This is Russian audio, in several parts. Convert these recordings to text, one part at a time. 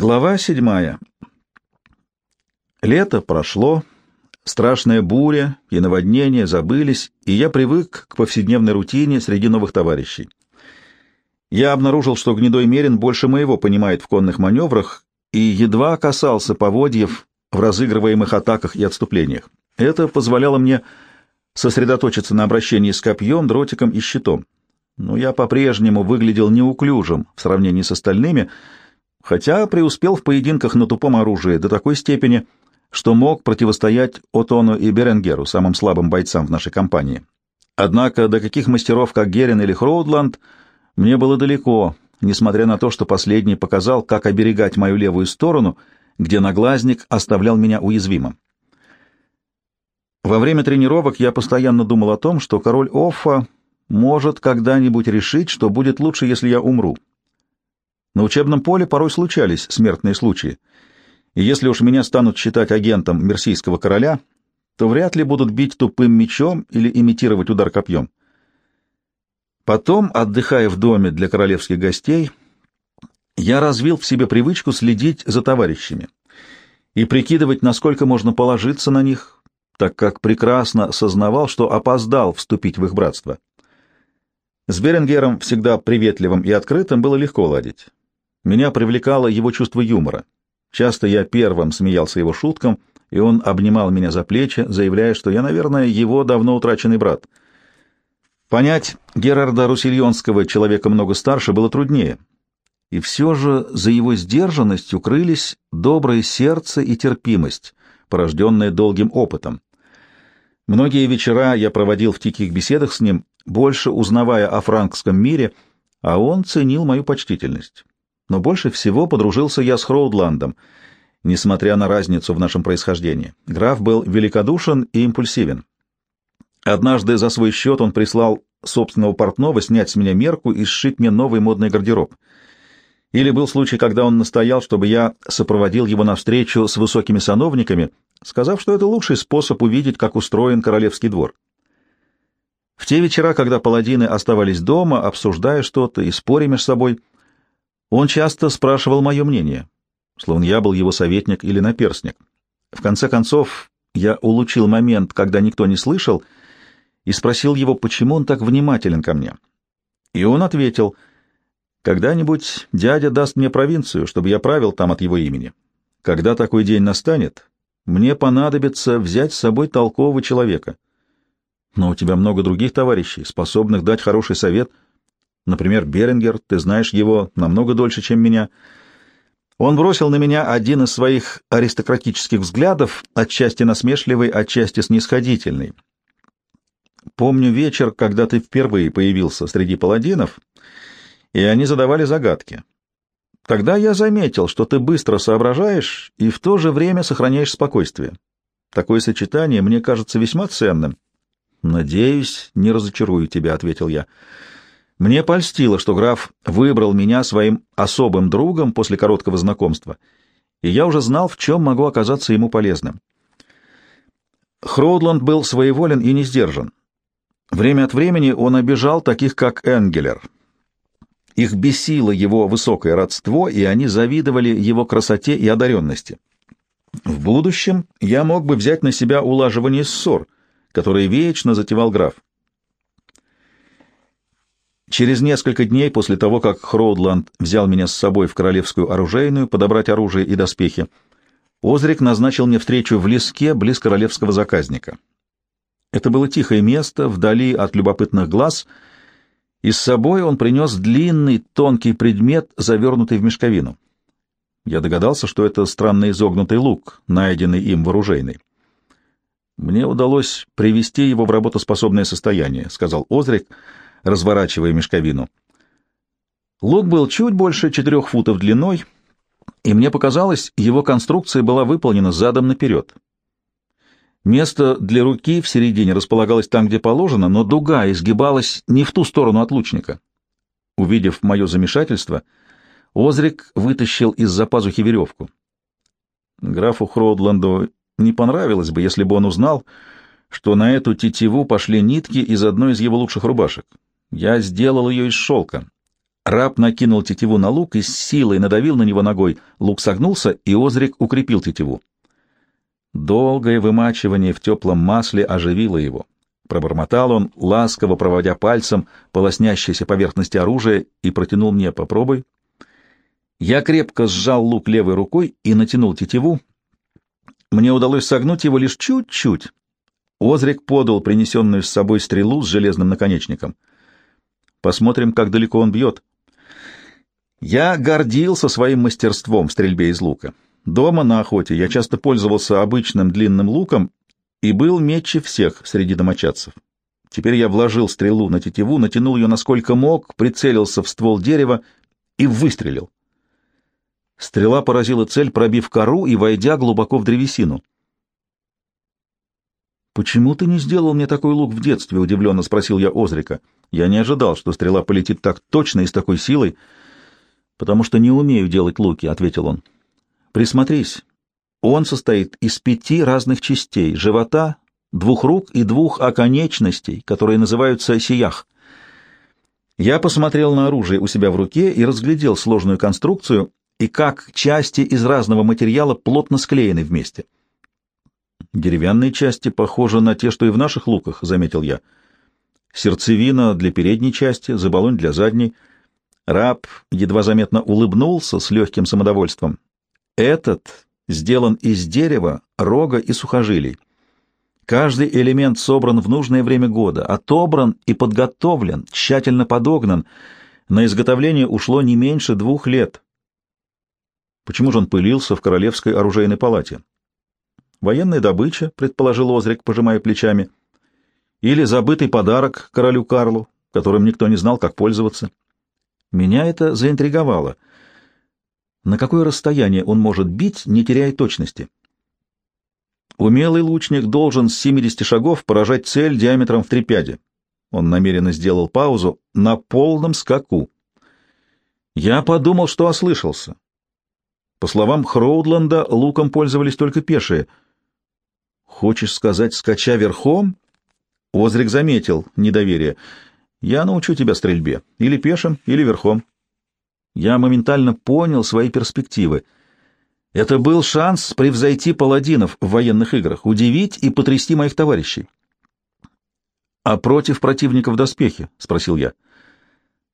Глава седьмая. Лето прошло, страшная буря и наводнение забылись, и я привык к повседневной рутине среди новых товарищей. Я обнаружил, что гнедой Мерин больше моего понимает в конных маневрах и едва касался поводьев в разыгрываемых атаках и отступлениях. Это позволяло мне сосредоточиться на обращении с копьем, дротиком и щитом. Но я по-прежнему выглядел неуклюжим в сравнении с остальными — хотя преуспел в поединках на тупом оружии до такой степени, что мог противостоять Отону и Беренгеру, самым слабым бойцам в нашей компании. Однако до каких мастеров, как Герин или Хроудланд, мне было далеко, несмотря на то, что последний показал, как оберегать мою левую сторону, где наглазник оставлял меня уязвимым. Во время тренировок я постоянно думал о том, что король Оффа может когда-нибудь решить, что будет лучше, если я умру, на учебном поле порой случались смертные случаи, и если уж меня станут считать агентом мерсийского короля, то вряд ли будут бить тупым мечом или имитировать удар копьем. Потом, отдыхая в доме для королевских гостей, я развил в себе привычку следить за товарищами и прикидывать, насколько можно положиться на них, так как прекрасно сознавал, что опоздал вступить в их братство. С Беренгером, всегда приветливым и открытым, было легко ладить. Меня привлекало его чувство юмора. Часто я первым смеялся его шуткам, и он обнимал меня за плечи, заявляя, что я, наверное, его давно утраченный брат. Понять Герарда Русильонского, человека много старше, было труднее. И все же за его сдержанностью крылись доброе сердце и терпимость, порожденная долгим опытом. Многие вечера я проводил в тихих беседах с ним, больше узнавая о франкском мире, а он ценил мою почтительность но больше всего подружился я с Хроудландом, несмотря на разницу в нашем происхождении. Граф был великодушен и импульсивен. Однажды за свой счет он прислал собственного портного снять с меня мерку и сшить мне новый модный гардероб. Или был случай, когда он настоял, чтобы я сопроводил его на встречу с высокими сановниками, сказав, что это лучший способ увидеть, как устроен королевский двор. В те вечера, когда паладины оставались дома, обсуждая что-то и споря между собой, он часто спрашивал мое мнение, словно я был его советник или наперсник. В конце концов, я улучил момент, когда никто не слышал, и спросил его, почему он так внимателен ко мне. И он ответил, «Когда-нибудь дядя даст мне провинцию, чтобы я правил там от его имени. Когда такой день настанет, мне понадобится взять с собой толкового человека. Но у тебя много других товарищей, способных дать хороший совет — Например, Берингер, ты знаешь его намного дольше, чем меня. Он бросил на меня один из своих аристократических взглядов, отчасти насмешливый, отчасти снисходительный. Помню вечер, когда ты впервые появился среди паладинов, и они задавали загадки. Тогда я заметил, что ты быстро соображаешь и в то же время сохраняешь спокойствие. Такое сочетание мне кажется весьма ценным. «Надеюсь, не разочарую тебя», — ответил я. Мне польстило, что граф выбрал меня своим особым другом после короткого знакомства, и я уже знал, в чем могу оказаться ему полезным. Хроудланд был своеволен и не сдержан. Время от времени он обижал таких, как Энгелер. Их бесило его высокое родство, и они завидовали его красоте и одаренности. В будущем я мог бы взять на себя улаживание ссор, которые вечно затевал граф. Через несколько дней после того, как Хроудланд взял меня с собой в королевскую оружейную подобрать оружие и доспехи, Озрик назначил мне встречу в леске близ королевского заказника. Это было тихое место, вдали от любопытных глаз, и с собой он принес длинный тонкий предмет, завернутый в мешковину. Я догадался, что это странно изогнутый лук, найденный им в оружейной. «Мне удалось привести его в работоспособное состояние», — сказал Озрик, — разворачивая мешковину. Лук был чуть больше четырех футов длиной, и мне показалось, его конструкция была выполнена задом наперед. Место для руки в середине располагалось там, где положено, но дуга изгибалась не в ту сторону от лучника. Увидев мое замешательство, Озрик вытащил из-за пазухи веревку. Графу Хроудланду не понравилось бы, если бы он узнал, что на эту тетиву пошли нитки из одной из его лучших рубашек. Я сделал ее из шелка. Раб накинул тетиву на лук и с силой надавил на него ногой. Лук согнулся, и Озрик укрепил тетиву. Долгое вымачивание в теплом масле оживило его. Пробормотал он, ласково проводя пальцем по лоснящейся поверхности оружия, и протянул мне «попробуй». Я крепко сжал лук левой рукой и натянул тетиву. Мне удалось согнуть его лишь чуть-чуть. Озрик подал принесенную с собой стрелу с железным наконечником. Посмотрим, как далеко он бьет. Я гордился своим мастерством в стрельбе из лука. Дома на охоте я часто пользовался обычным длинным луком и был метче всех среди домочадцев. Теперь я вложил стрелу на тетиву, натянул ее насколько мог, прицелился в ствол дерева и выстрелил. Стрела поразила цель, пробив кору и войдя глубоко в древесину. «Почему ты не сделал мне такой лук в детстве?» — удивленно спросил я Озрика. «Я не ожидал, что стрела полетит так точно и с такой силой». «Потому что не умею делать луки», — ответил он. «Присмотрись. Он состоит из пяти разных частей — живота, двух рук и двух оконечностей, которые называются сиях. Я посмотрел на оружие у себя в руке и разглядел сложную конструкцию и как части из разного материала плотно склеены вместе. «Деревянные части похожи на те, что и в наших луках», — заметил я. «Сердцевина для передней части, заболонь для задней». Раб едва заметно улыбнулся с легким самодовольством. «Этот сделан из дерева, рога и сухожилий. Каждый элемент собран в нужное время года, отобран и подготовлен, тщательно подогнан. На изготовление ушло не меньше двух лет. Почему же он пылился в Королевской оружейной палате? Военная добыча, предположил Озрик, пожимая плечами, или забытый подарок королю Карлу, которым никто не знал, как пользоваться. Меня это заинтриговало — на какое расстояние он может бить, не теряя точности. Умелый лучник должен с 70 шагов поражать цель диаметром в три пяди. Он намеренно сделал паузу на полном скаку. Я подумал, что ослышался. По словам Хроудланда, луком пользовались только пешие. «Хочешь сказать, скача верхом?» Озрик заметил недоверие. «Я научу тебя стрельбе. Или пешим, или верхом. Я моментально понял свои перспективы. Это был шанс превзойти паладинов в военных играх, удивить и потрясти моих товарищей. «А против противника в доспехе?» — спросил я.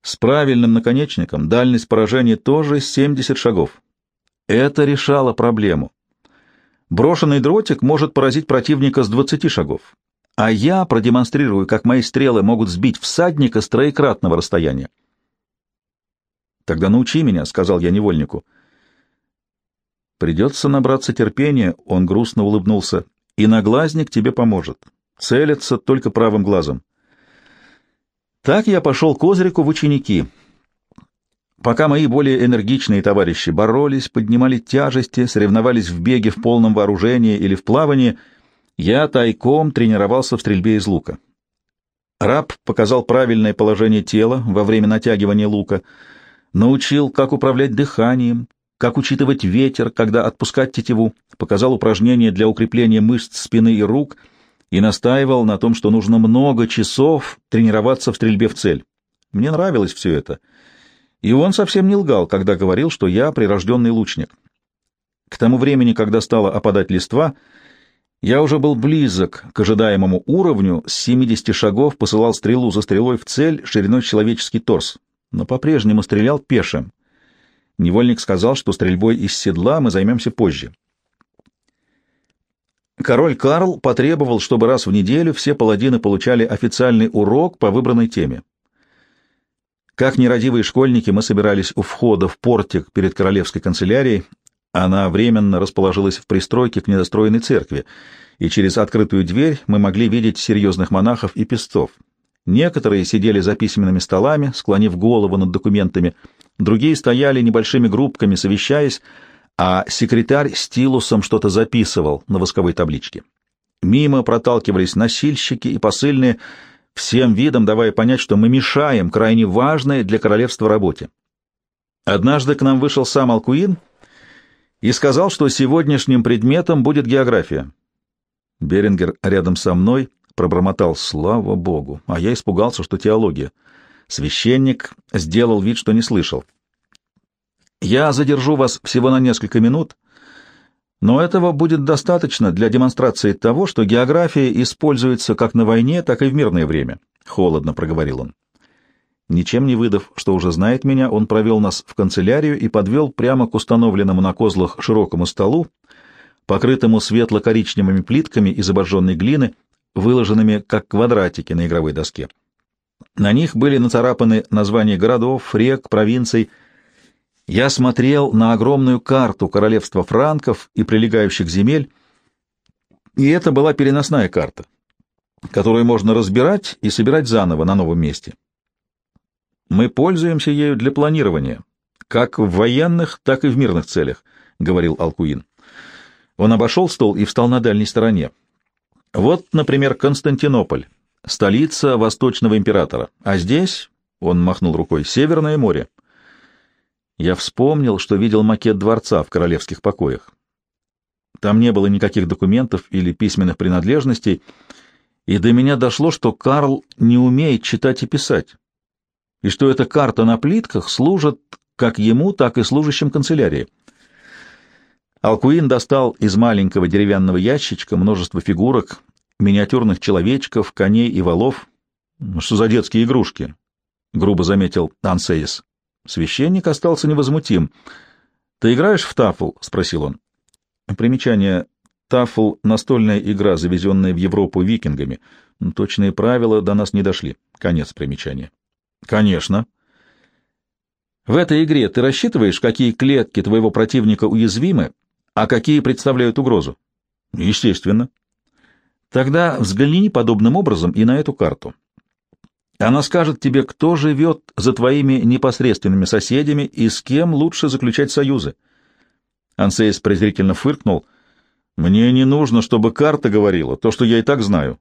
«С правильным наконечником дальность поражения тоже 70 шагов. Это решало проблему. Брошенный дротик может поразить противника с 20 шагов, а я продемонстрирую, как мои стрелы могут сбить всадника с троекратного расстояния. Тогда научи меня, — сказал я невольнику. Придется набраться терпения, — он грустно улыбнулся, — и наглазник тебе поможет. Целиться только правым глазом. Так я пошел к Озрику в ученики. Пока мои более энергичные товарищи боролись, поднимали тяжести, соревновались в беге в полном вооружении или в плавании, я тайком тренировался в стрельбе из лука. Раб показал правильное положение тела во время натягивания лука — научил, как управлять дыханием, как учитывать ветер, когда отпускать тетиву, показал упражнения для укрепления мышц спины и рук и настаивал на том, что нужно много часов тренироваться в стрельбе в цель. Мне нравилось все это. И он совсем не лгал, когда говорил, что я прирожденный лучник. К тому времени, когда стала опадать листва, я уже был близок к ожидаемому уровню, с 70 шагов посылал стрелу за стрелой в цель шириной человеческий торс но по-прежнему стрелял пешим. Невольник сказал, что стрельбой из седла мы займемся позже. Король Карл потребовал, чтобы раз в неделю все паладины получали официальный урок по выбранной теме. Как нерадивые школьники, мы собирались у входа в портик перед королевской канцелярией. Она временно расположилась в пристройке к недостроенной церкви, и через открытую дверь мы могли видеть серьезных монахов и песцов. Некоторые сидели за письменными столами, склонив голову над документами, другие стояли небольшими группками, совещаясь, а секретарь стилусом что-то записывал на восковой табличке. Мимо проталкивались носильщики и посыльные, всем видом давая понять, что мы мешаем крайне важной для королевства работе. Однажды к нам вышел сам Алкуин и сказал, что сегодняшним предметом будет география. Берингер рядом со мной — пробормотал «Слава Богу!» А я испугался, что теология. Священник сделал вид, что не слышал. «Я задержу вас всего на несколько минут, но этого будет достаточно для демонстрации того, что география используется как на войне, так и в мирное время», — холодно проговорил он. Ничем не выдав, что уже знает меня, он провел нас в канцелярию и подвел прямо к установленному на козлах широкому столу, покрытому светло-коричневыми плитками из обожженной глины, выложенными как квадратики на игровой доске. На них были нацарапаны названия городов, рек, провинций. Я смотрел на огромную карту королевства франков и прилегающих земель, и это была переносная карта, которую можно разбирать и собирать заново на новом месте. Мы пользуемся ею для планирования, как в военных, так и в мирных целях, — говорил Алкуин. Он обошел стол и встал на дальней стороне. Вот, например, Константинополь, столица Восточного императора, а здесь, — он махнул рукой, — Северное море. Я вспомнил, что видел макет дворца в королевских покоях. Там не было никаких документов или письменных принадлежностей, и до меня дошло, что Карл не умеет читать и писать и что эта карта на плитках служит как ему, так и служащим канцелярии. Алкуин достал из маленького деревянного ящичка множество фигурок, миниатюрных человечков, коней и валов. «Что за детские игрушки?» — грубо заметил Ансеис. Священник остался невозмутим. «Ты играешь в тафл?» — спросил он. Примечание. Тафл — настольная игра, завезенная в Европу викингами. Точные правила до нас не дошли. Конец примечания. Конечно. В этой игре ты рассчитываешь, какие клетки твоего противника уязвимы, а какие представляют угрозу? Естественно. Тогда взгляни подобным образом и на эту карту. Она скажет тебе, кто живет за твоими непосредственными соседями и с кем лучше заключать союзы. Ансейс презрительно фыркнул. «Мне не нужно, чтобы карта говорила то, что я и так знаю.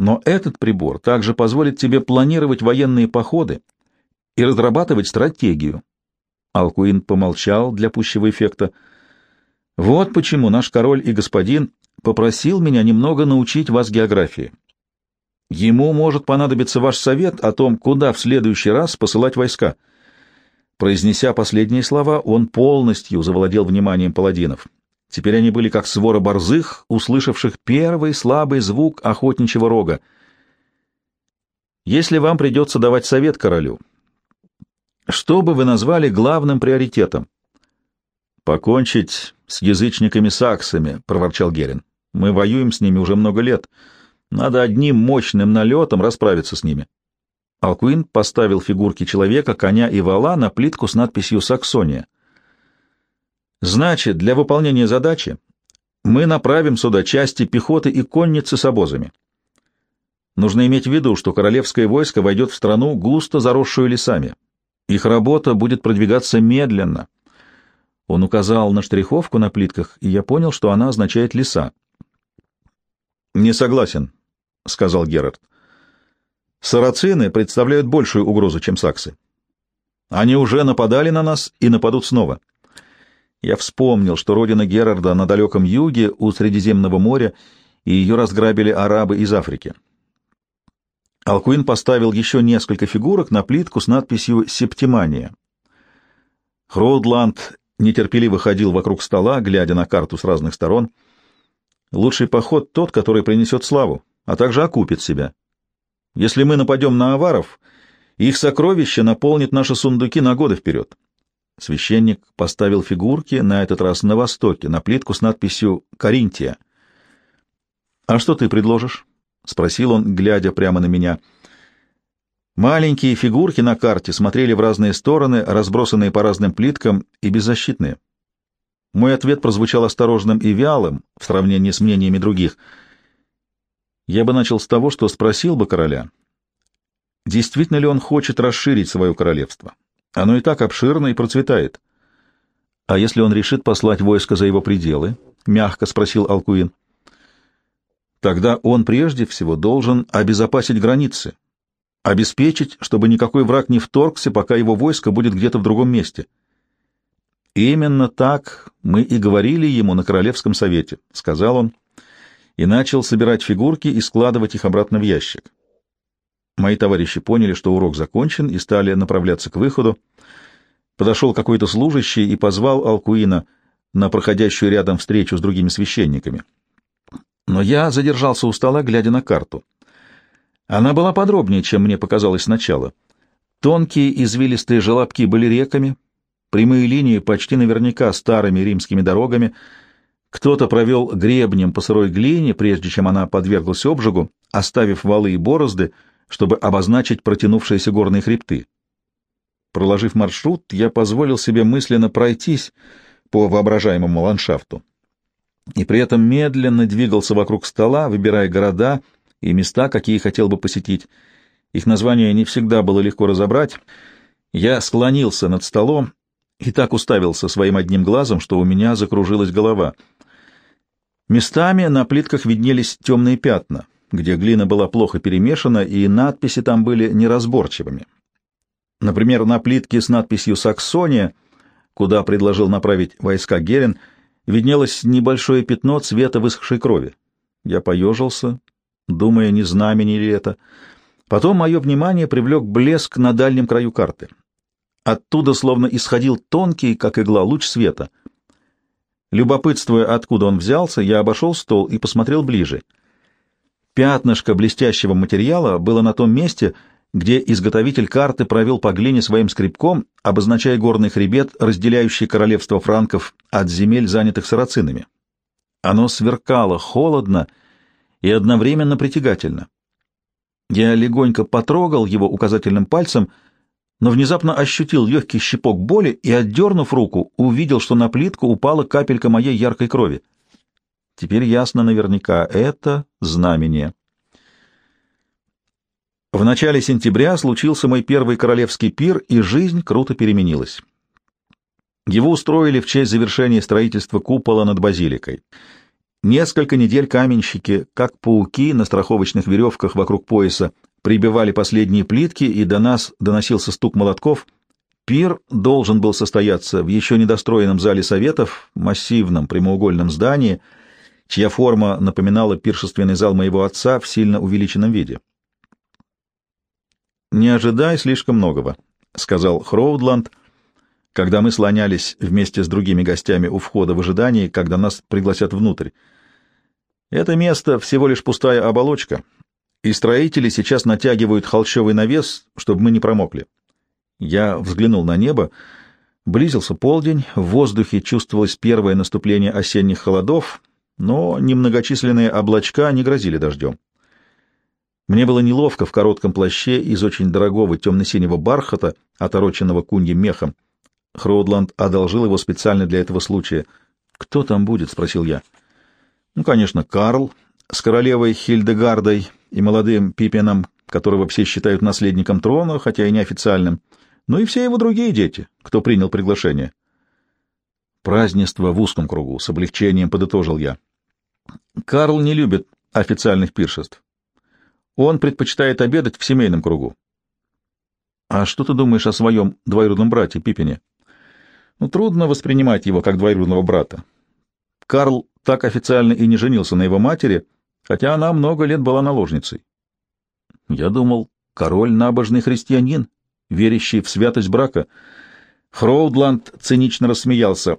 Но этот прибор также позволит тебе планировать военные походы и разрабатывать стратегию. Алкуин помолчал для пущего эффекта. Вот почему наш король и господин попросил меня немного научить вас географии. Ему может понадобиться ваш совет о том, куда в следующий раз посылать войска. Произнеся последние слова, он полностью завладел вниманием паладинов. Теперь они были как свора борзых, услышавших первый слабый звук охотничьего рога. Если вам придется давать совет королю, что бы вы назвали главным приоритетом? «Покончить с язычниками-саксами», — проворчал Герин. «Мы воюем с ними уже много лет. Надо одним мощным налетом расправиться с ними». Алкуин поставил фигурки человека, коня и вала на плитку с надписью «Саксония». Значит, для выполнения задачи мы направим сюда части пехоты и конницы с обозами. Нужно иметь в виду, что королевское войско войдет в страну, густо заросшую лесами. Их работа будет продвигаться медленно. Он указал на штриховку на плитках, и я понял, что она означает леса. «Не согласен», — сказал Герард. «Сарацины представляют большую угрозу, чем саксы. Они уже нападали на нас и нападут снова. Я вспомнил, что родина Герарда на далеком юге у Средиземного моря, и ее разграбили арабы из Африки. Алкуин поставил еще несколько фигурок на плитку с надписью «Септимания». Хроудланд нетерпеливо ходил вокруг стола, глядя на карту с разных сторон. Лучший поход тот, который принесет славу, а также окупит себя. Если мы нападем на аваров, их сокровища наполнит наши сундуки на годы вперед. Священник поставил фигурки, на этот раз на востоке, на плитку с надписью «Каринтия». «А что ты предложишь?» — спросил он, глядя прямо на меня. Маленькие фигурки на карте смотрели в разные стороны, разбросанные по разным плиткам и беззащитные. Мой ответ прозвучал осторожным и вялым в сравнении с мнениями других. Я бы начал с того, что спросил бы короля, действительно ли он хочет расширить свое королевство. Оно и так обширно и процветает. — А если он решит послать войско за его пределы? — мягко спросил Алкуин. — Тогда он прежде всего должен обезопасить границы, обеспечить, чтобы никакой враг не вторгся, пока его войско будет где-то в другом месте. «Именно так мы и говорили ему на Королевском совете», — сказал он, и начал собирать фигурки и складывать их обратно в ящик. Мои товарищи поняли, что урок закончен, и стали направляться к выходу. Подошел какой-то служащий и позвал Алкуина на проходящую рядом встречу с другими священниками. Но я задержался у стола, глядя на карту. Она была подробнее, чем мне показалось сначала. Тонкие извилистые желобки были реками, прямые линии почти наверняка старыми римскими дорогами. Кто-то провел гребнем по сырой глине, прежде чем она подверглась обжигу, оставив валы и борозды, чтобы обозначить протянувшиеся горные хребты. Проложив маршрут, я позволил себе мысленно пройтись по воображаемому ландшафту и при этом медленно двигался вокруг стола, выбирая города и места, какие хотел бы посетить. Их название не всегда было легко разобрать. Я склонился над столом и так уставился своим одним глазом, что у меня закружилась голова. Местами на плитках виднелись темные пятна, где глина была плохо перемешана, и надписи там были неразборчивыми. Например, на плитке с надписью «Саксония», куда предложил направить войска Герин, виднелось небольшое пятно цвета высохшей крови. Я поежился, думая, не знамени ли это. Потом мое внимание привлек блеск на дальнем краю карты. Оттуда словно исходил тонкий, как игла, луч света. Любопытствуя, откуда он взялся, я обошел стол и посмотрел ближе. Пятнышко блестящего материала было на том месте, где изготовитель карты провел по глине своим скребком, обозначая горный хребет, разделяющий королевство франков от земель, занятых сарацинами. Оно сверкало холодно и одновременно притягательно. Я легонько потрогал его указательным пальцем, но внезапно ощутил легкий щипок боли и, отдернув руку, увидел, что на плитку упала капелька моей яркой крови. Теперь ясно наверняка — это знамение. В начале сентября случился мой первый королевский пир, и жизнь круто переменилась. Его устроили в честь завершения строительства купола над базиликой. Несколько недель каменщики, как пауки на страховочных веревках вокруг пояса, прибивали последние плитки, и до нас доносился стук молотков. Пир должен был состояться в еще недостроенном зале советов, массивном прямоугольном здании, чья форма напоминала пиршественный зал моего отца в сильно увеличенном виде. «Не ожидай слишком многого», — сказал Хроудланд, когда мы слонялись вместе с другими гостями у входа в ожидании, когда нас пригласят внутрь. «Это место всего лишь пустая оболочка, и строители сейчас натягивают холщовый навес, чтобы мы не промокли». Я взглянул на небо. Близился полдень, в воздухе чувствовалось первое наступление осенних холодов, но немногочисленные облачка не грозили дождем. Мне было неловко в коротком плаще из очень дорогого темно-синего бархата, отороченного куньим мехом. Хроудланд одолжил его специально для этого случая. «Кто там будет?» — спросил я. «Ну, конечно, Карл с королевой Хильдегардой и молодым Пипином, которого все считают наследником трона, хотя и неофициальным, ну и все его другие дети, кто принял приглашение». «Празднество в узком кругу», — с облегчением подытожил я. «Карл не любит официальных пиршеств. Он предпочитает обедать в семейном кругу. А что ты думаешь о своем двоюродном брате Пипине? Ну, трудно воспринимать его как двоюродного брата. Карл так официально и не женился на его матери, хотя она много лет была наложницей. Я думал, король набожный христианин, верящий в святость брака. Хроудланд цинично рассмеялся.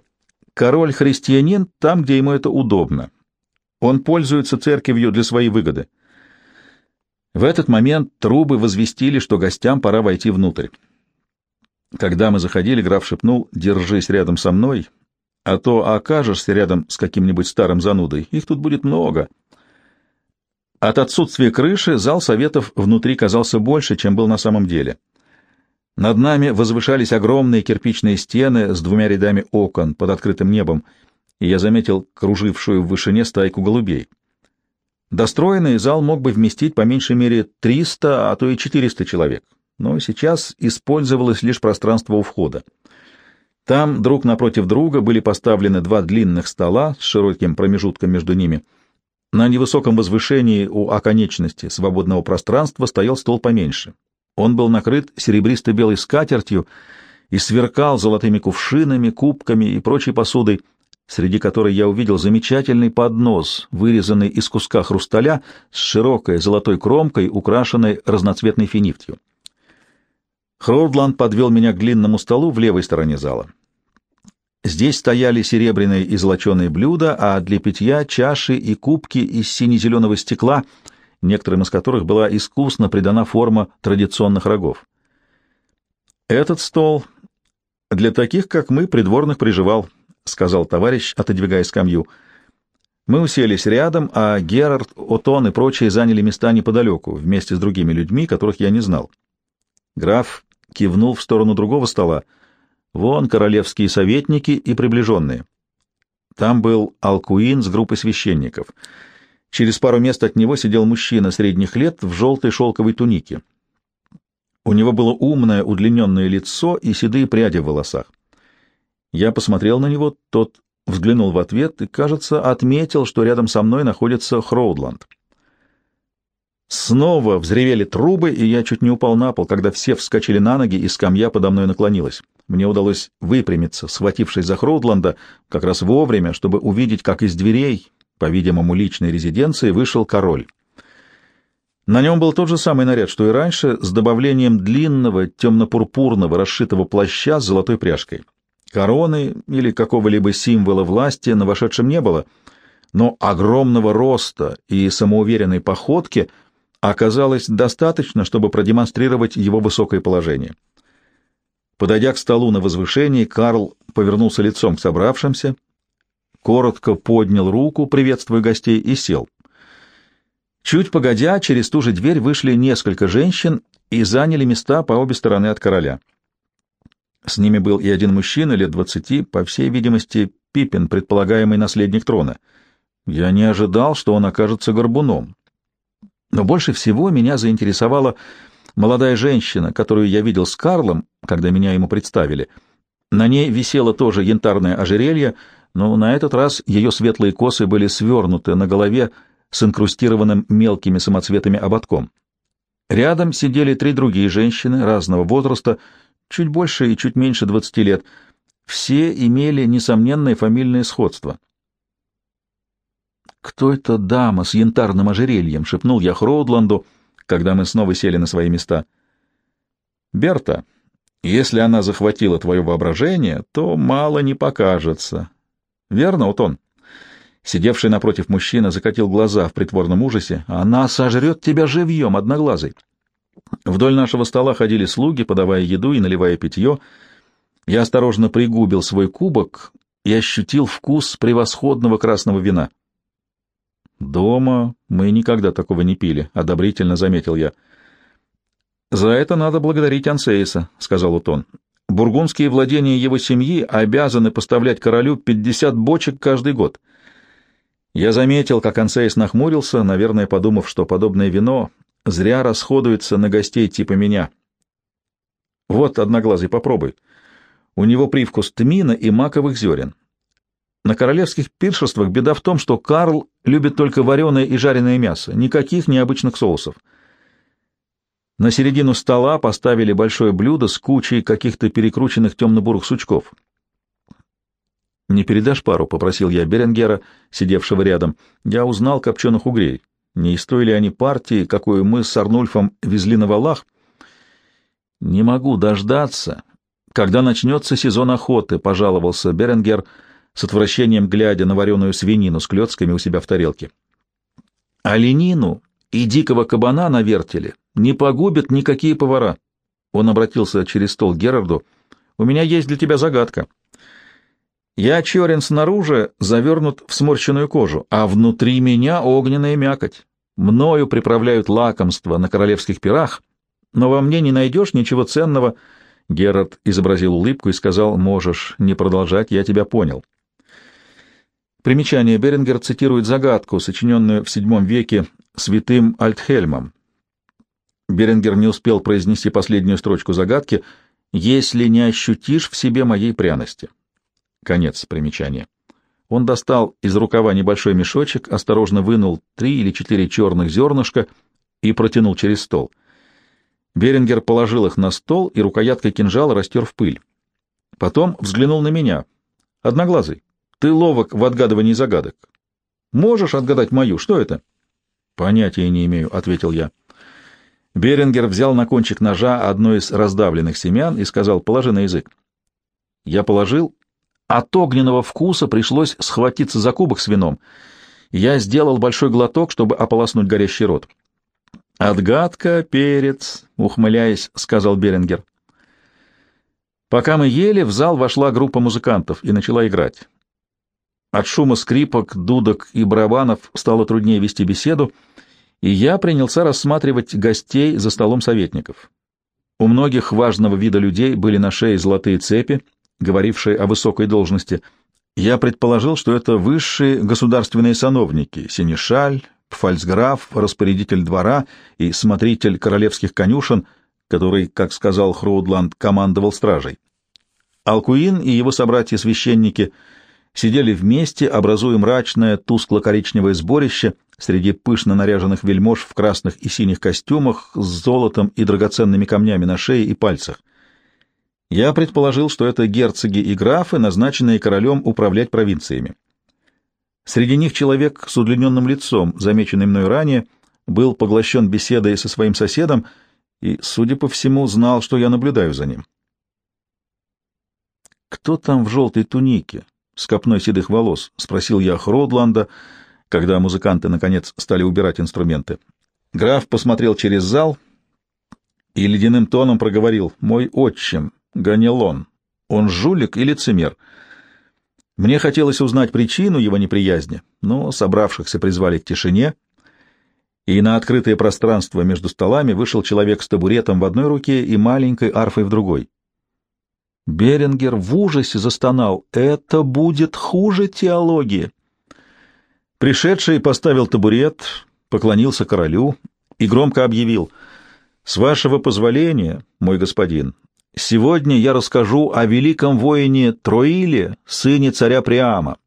Король христианин там, где ему это удобно. Он пользуется церковью для своей выгоды. В этот момент трубы возвестили, что гостям пора войти внутрь. Когда мы заходили, граф шепнул «Держись рядом со мной, а то окажешься рядом с каким-нибудь старым занудой. Их тут будет много». От отсутствия крыши зал советов внутри казался больше, чем был на самом деле. Над нами возвышались огромные кирпичные стены с двумя рядами окон под открытым небом, и я заметил кружившую в вышине стайку голубей. Достроенный зал мог бы вместить по меньшей мере 300, а то и 400 человек, но сейчас использовалось лишь пространство у входа. Там друг напротив друга были поставлены два длинных стола с широким промежутком между ними. На невысоком возвышении у оконечности свободного пространства стоял стол поменьше. Он был накрыт серебристо-белой скатертью и сверкал золотыми кувшинами, кубками и прочей посудой. Среди которой я увидел замечательный поднос, вырезанный из куска хрусталя с широкой золотой кромкой, украшенной разноцветной финифтью. Хроудланд подвел меня к длинному столу в левой стороне зала. Здесь стояли серебряные и золоченые блюда, а для питья — чаши и кубки из сине-зеленого стекла, некоторым из которых была искусно придана форма традиционных рогов. «Этот стол для таких, как мы, придворных приживал», — сказал товарищ, отодвигая скамью. Мы уселись рядом, а Герард, Отон и прочие заняли места неподалеку, вместе с другими людьми, которых я не знал. Граф кивнул в сторону другого стола. Вон королевские советники и приближенные. Там был Алкуин с группой священников. Через пару мест от него сидел мужчина средних лет в желтой шелковой тунике. У него было умное удлиненное лицо и седые пряди в волосах. Я посмотрел на него, тот взглянул в ответ и, кажется, отметил, что рядом со мной находится Хроудланд. Снова взревели трубы, и я чуть не упал на пол, когда все вскочили на ноги, и скамья подо мной наклонилась. Мне удалось выпрямиться, схватившись за Хроудланда, как раз вовремя, чтобы увидеть, как из дверей, по-видимому, личной резиденции, вышел король. На нем был тот же самый наряд, что и раньше, с добавлением длинного, темно-пурпурного, расшитого плаща с золотой пряжкой. Короны или какого-либо символа власти на вошедшем не было, но огромного роста и самоуверенной походки — оказалось достаточно, чтобы продемонстрировать его высокое положение. Подойдя к столу на возвышении, Карл повернулся лицом к собравшимся, коротко поднял руку, приветствуя гостей, и сел. Чуть погодя, через ту же дверь вышли несколько женщин и заняли места по обе стороны от короля. С ними был и один мужчина лет двадцати, по всей видимости, Пипин, предполагаемый наследник трона. Я не ожидал, что он окажется горбуном. Но больше всего меня заинтересовала молодая женщина, которую я видел с Карлом, когда меня ему представили. На ней висело тоже янтарное ожерелье, но на этот раз ее светлые косы были свернуты на голове с инкрустированным мелкими самоцветами ободком. Рядом сидели три другие женщины разного возраста, чуть больше и чуть меньше двадцати лет. Все имели несомненное фамильное сходство — «Кто эта дама с янтарным ожерельем?» — шепнул я Хроудланду, когда мы снова сели на свои места. «Берта, если она захватила твое воображение, то мало не покажется. Верно, Утон?» Сидевший напротив мужчина закатил глаза в притворном ужасе. «Она сожрет тебя живьем, одноглазый!» Вдоль нашего стола ходили слуги, подавая еду и наливая питье. Я осторожно пригубил свой кубок и ощутил вкус превосходного красного вина. «Дома мы никогда такого не пили», — одобрительно заметил я. «За это надо благодарить Ансейса», — сказал Утон. «Бургундские владения его семьи обязаны поставлять королю пятьдесят бочек каждый год». Я заметил, как Ансейс нахмурился, наверное, подумав, что подобное вино зря расходуется на гостей типа меня. «Вот, одноглазый, попробуй. У него привкус тмина и маковых зерен. На королевских пиршествах беда в том, что Карл любит только вареное и жареное мясо, никаких необычных соусов. На середину стола поставили большое блюдо с кучей каких-то перекрученных темно-бурых сучков. «Не передашь пару?» — попросил я Беренгера, сидевшего рядом. Я узнал копченых угрей. Не из они партии, какую мы с Арнульфом везли на валах? «Не могу дождаться, когда начнется сезон охоты», — пожаловался Беренгер, — с отвращением глядя на вареную свинину с клетками у себя в тарелке. «Оленину и дикого кабана на вертеле не погубят никакие повара». Он обратился через стол Герарду. «У меня есть для тебя загадка. Я черен снаружи, завернут в сморщенную кожу, а внутри меня огненная мякоть. Мною приправляют лакомства на королевских пирах, но во мне не найдешь ничего ценного». Герард изобразил улыбку и сказал, «Можешь не продолжать, я тебя понял». Примечание Берингер цитирует загадку, сочиненную в VII веке святым Альтхельмом. Берингер не успел произнести последнюю строчку загадки «Если не ощутишь в себе моей пряности». Конец примечания. Он достал из рукава небольшой мешочек, осторожно вынул три или четыре черных зернышка и протянул через стол. Берингер положил их на стол и рукояткой кинжала растер в пыль. Потом взглянул на меня. «Одноглазый, Ты ловок в отгадывании загадок. Можешь отгадать мою? Что это? Понятия не имею, ответил я. Берингер взял на кончик ножа одно из раздавленных семян и сказал: "Положи на язык". Я положил. От огненного вкуса пришлось схватиться за кубок с вином. Я сделал большой глоток, чтобы ополоснуть горящий рот. «Отгадка, перец», — ухмыляясь, сказал Берингер. Пока мы ели, в зал вошла группа музыкантов и начала играть. От шума скрипок, дудок и барабанов стало труднее вести беседу, и я принялся рассматривать гостей за столом советников. У многих важного вида людей были на шее золотые цепи, говорившие о высокой должности. Я предположил, что это высшие государственные сановники — синешаль, фальцграф, распорядитель двора и смотритель королевских конюшен — который, как сказал Хроудланд, командовал стражей. Алкуин и его собратья-священники сидели вместе, образуя мрачное тускло-коричневое сборище среди пышно наряженных вельмож в красных и синих костюмах с золотом и драгоценными камнями на шее и пальцах. Я предположил, что это герцоги и графы, назначенные королем управлять провинциями. Среди них человек с удлиненным лицом, замеченный мной ранее, был поглощен беседой со своим соседом — и, судя по всему, знал, что я наблюдаю за ним. «Кто там в желтой тунике с копной седых волос?» — спросил я Хродланда, когда музыканты, наконец, стали убирать инструменты. Граф посмотрел через зал и ледяным тоном проговорил «Мой отчим, Ганелон, он жулик и лицемер». Мне хотелось узнать причину его неприязни, но собравшихся призвали к тишине — и на открытое пространство между столами вышел человек с табуретом в одной руке и маленькой арфой в другой. Берингер в ужасе застонал. «Это будет хуже теологии!» Пришедший поставил табурет, поклонился королю и громко объявил. «С вашего позволения, мой господин, сегодня я расскажу о великом воине Троиле, сыне царя Приама,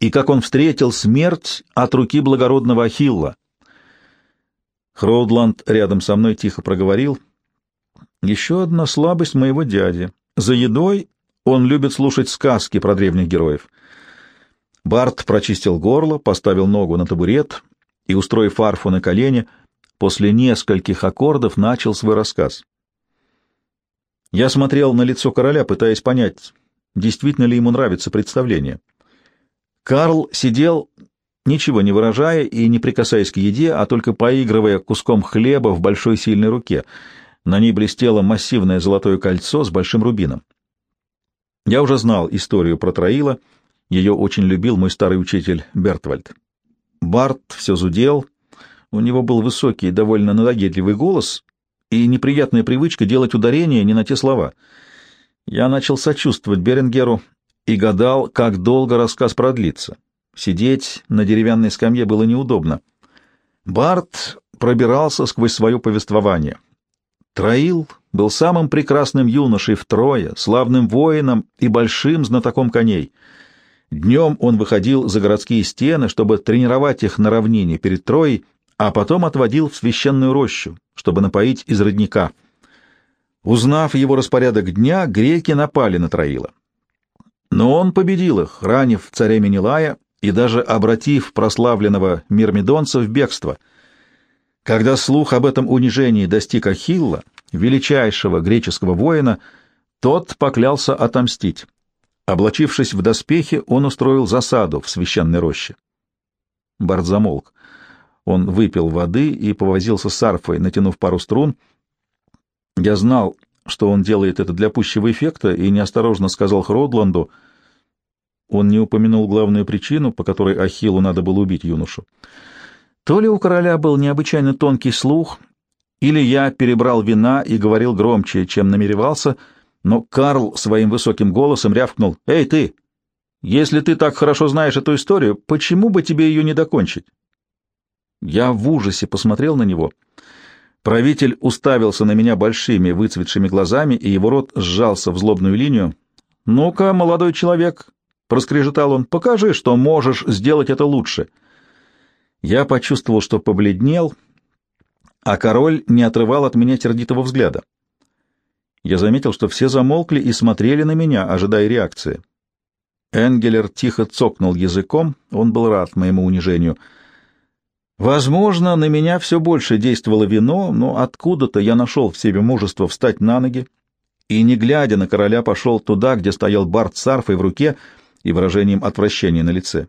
и как он встретил смерть от руки благородного Ахилла. Хроудланд рядом со мной тихо проговорил. «Еще одна слабость моего дяди. За едой он любит слушать сказки про древних героев». Барт прочистил горло, поставил ногу на табурет и, устроив арфу на колени, после нескольких аккордов начал свой рассказ. Я смотрел на лицо короля, пытаясь понять, действительно ли ему нравится представление. Карл сидел ничего не выражая и не прикасаясь к еде, а только поигрывая куском хлеба в большой сильной руке. На ней блестело массивное золотое кольцо с большим рубином. Я уже знал историю про Троила, ее очень любил мой старый учитель Бертвальд. Барт все зудел, у него был высокий, довольно надоедливый голос и неприятная привычка делать ударения не на те слова. Я начал сочувствовать Беренгеру и гадал, как долго рассказ продлится. Сидеть на деревянной скамье было неудобно. Барт пробирался сквозь свое повествование. Троил был самым прекрасным юношей втрое, славным воином и большим знатоком коней. Днем он выходил за городские стены, чтобы тренировать их на равнине перед Троей, а потом отводил в священную рощу, чтобы напоить из родника. Узнав его распорядок дня, греки напали на Троила. Но он победил их, ранив царя Менелая и даже обратив прославленного мирмидонца в бегство. Когда слух об этом унижении достиг Ахилла, величайшего греческого воина, тот поклялся отомстить. Облачившись в доспехи, он устроил засаду в священной роще. Барт замолк. Он выпил воды и повозился с арфой, натянув пару струн. Я знал, что он делает это для пущего эффекта, и неосторожно сказал Хродланду — он не упомянул главную причину, по которой Ахиллу надо было убить юношу. То ли у короля был необычайно тонкий слух, или я перебрал вина и говорил громче, чем намеревался, но Карл своим высоким голосом рявкнул «Эй, ты! Если ты так хорошо знаешь эту историю, почему бы тебе ее не докончить?» Я в ужасе посмотрел на него. Правитель уставился на меня большими выцветшими глазами, и его рот сжался в злобную линию. «Ну-ка, молодой человек, проскрежетал он, — покажи, что можешь сделать это лучше. Я почувствовал, что побледнел, а король не отрывал от меня сердитого взгляда. Я заметил, что все замолкли и смотрели на меня, ожидая реакции. Энгелер тихо цокнул языком, он был рад моему унижению. Возможно, на меня все больше действовало вино, но откуда-то я нашел в себе мужество встать на ноги и, не глядя на короля, пошел туда, где стоял Барт с арфой в руке и выражением отвращения на лице.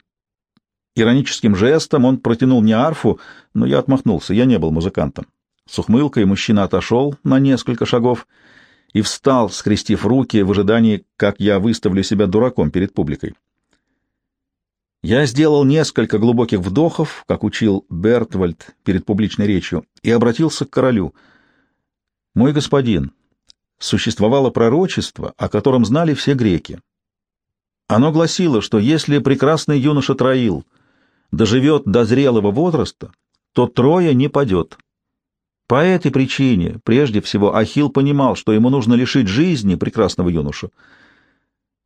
Ироническим жестом он протянул мне арфу, но я отмахнулся, я не был музыкантом. С ухмылкой мужчина отошел на несколько шагов и встал, скрестив руки в ожидании, как я выставлю себя дураком перед публикой. Я сделал несколько глубоких вдохов, как учил Бертвальд перед публичной речью, и обратился к королю. «Мой господин, существовало пророчество, о котором знали все греки. Оно гласило, что если прекрасный юноша Троил доживет до зрелого возраста, то Троя не падет. По этой причине, прежде всего, Ахилл понимал, что ему нужно лишить жизни прекрасного юношу.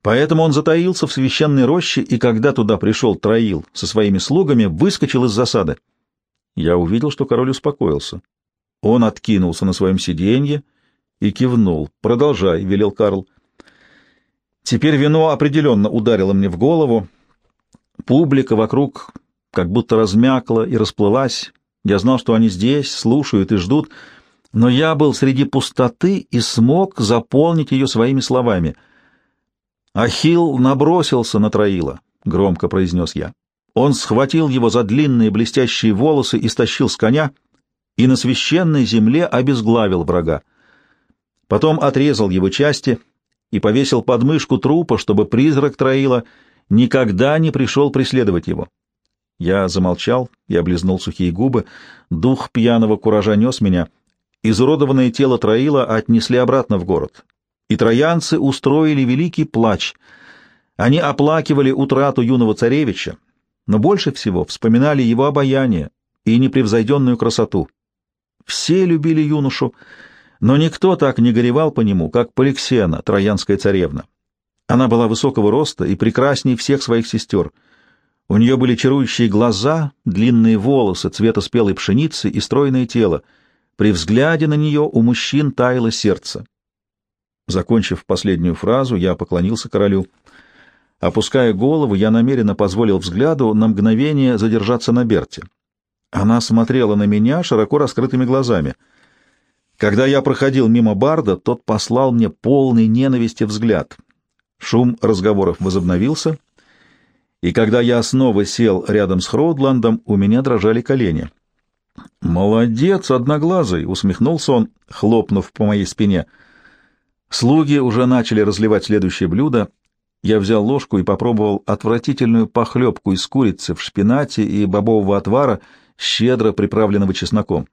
Поэтому он затаился в священной роще, и когда туда пришел Троил со своими слугами, выскочил из засады. Я увидел, что король успокоился. Он откинулся на своем сиденье и кивнул. «Продолжай», — велел Карл. Теперь вино определенно ударило мне в голову. Публика вокруг как будто размякла и расплылась. Я знал, что они здесь, слушают и ждут, но я был среди пустоты и смог заполнить ее своими словами. «Ахилл набросился на Троила», — громко произнес я. Он схватил его за длинные блестящие волосы и стащил с коня, и на священной земле обезглавил врага. Потом отрезал его части и повесил подмышку трупа, чтобы призрак Троила никогда не пришел преследовать его. Я замолчал и облизнул сухие губы. Дух пьяного куража нес меня. Изуродованное тело Троила отнесли обратно в город. И троянцы устроили великий плач. Они оплакивали утрату юного царевича, но больше всего вспоминали его обаяние и непревзойденную красоту. Все любили юношу, но никто так не горевал по нему, как Поликсена, троянская царевна. Она была высокого роста и прекрасней всех своих сестер — у нее были чарующие глаза, длинные волосы цвета спелой пшеницы и стройное тело. При взгляде на нее у мужчин таяло сердце. Закончив последнюю фразу, я поклонился королю. Опуская голову, я намеренно позволил взгляду на мгновение задержаться на Берте. Она смотрела на меня широко раскрытыми глазами. Когда я проходил мимо Барда, тот послал мне полный ненависти взгляд. Шум разговоров возобновился, и когда я снова сел рядом с Хроудландом, у меня дрожали колени. «Молодец, одноглазый!» — усмехнулся он, хлопнув по моей спине. Слуги уже начали разливать следующее блюдо. Я взял ложку и попробовал отвратительную похлебку из курицы в шпинате и бобового отвара, щедро приправленного чесноком.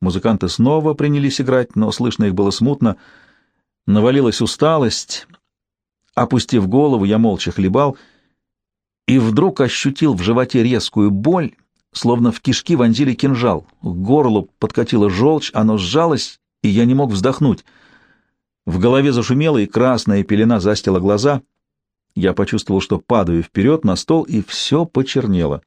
Музыканты снова принялись играть, но слышно их было смутно. Навалилась усталость. Опустив голову, я молча хлебал — и вдруг ощутил в животе резкую боль, словно в кишки вонзили кинжал. К горлу подкатила желчь, оно сжалось, и я не мог вздохнуть. В голове зашумело, и красная пелена застила глаза. Я почувствовал, что падаю вперед на стол, и все почернело.